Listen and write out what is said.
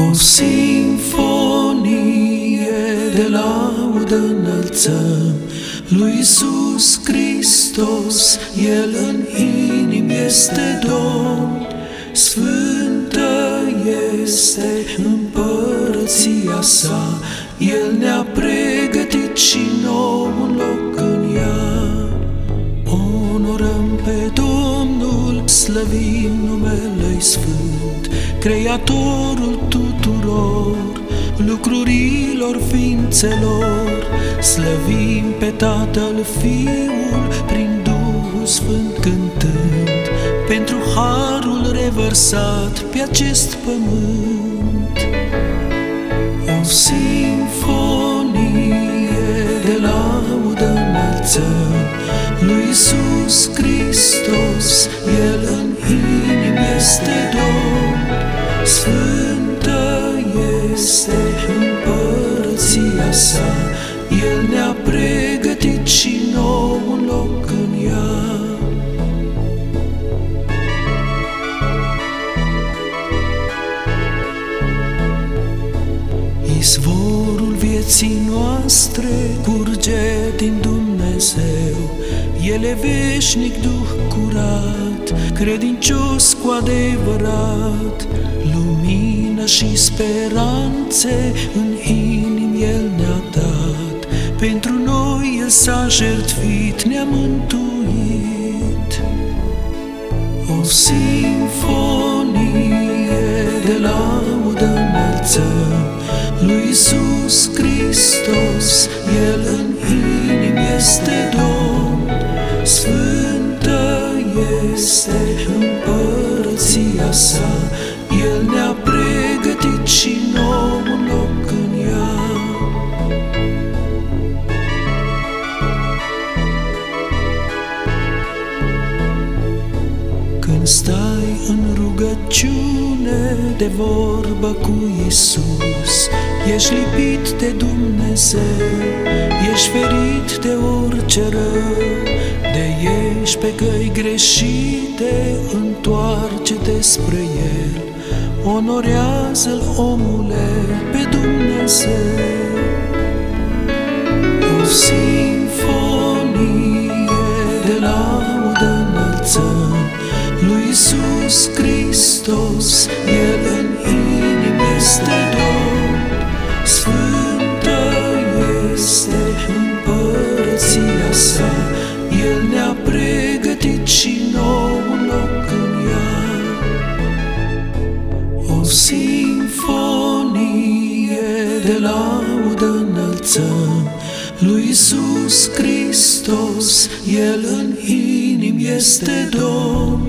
O sinfonie de laudă înălțăm. Lui Iisus Hristos, El în inim este Domn, Sfântă este împărăția sa, El ne-a pregătit și nou un loc în ea. Onorăm pe Domnul, slăvim numele Sfânt, Creatorul tuturor lucrurilor ființelor, slăvim pe Tatăl Fiul prin Duhul Sfânt cântând, pentru harul revărsat pe acest pământ. O sinfonie de laudă înălțăm lui Iisus Hristos, El în inim este Domn, Sfântă este împărăția sa, El ne-a pregătit și nou un loc în ea. Izvorul vieții noastre curge din Dumnezeu, El e veșnic Duh curat, credincios cu adevărat, lumină și speranțe în inim El ne-a dat, pentru noi El s-a jertfit, ne-a mântuit. O sinfonie de laudă înălțăm lui Iisus Hristos, El ne-a pregătit și nou un loc în ea. Când stai în rugăciune de vorbă cu Isus, ești lipit de Dumnezeu, ești ferit de orice rău, de ești pe căi greșite, întoarce-te spre El, onorează-L omule pe Dumnezeu. O sinfonie de laudă înălțăm. Lui Iisus Hristos, El în inim este Domn, Sfântă este împărăția sa, sinfonie de laudă înălțăm. Lui Iisus Hristos, El în inim este Domn,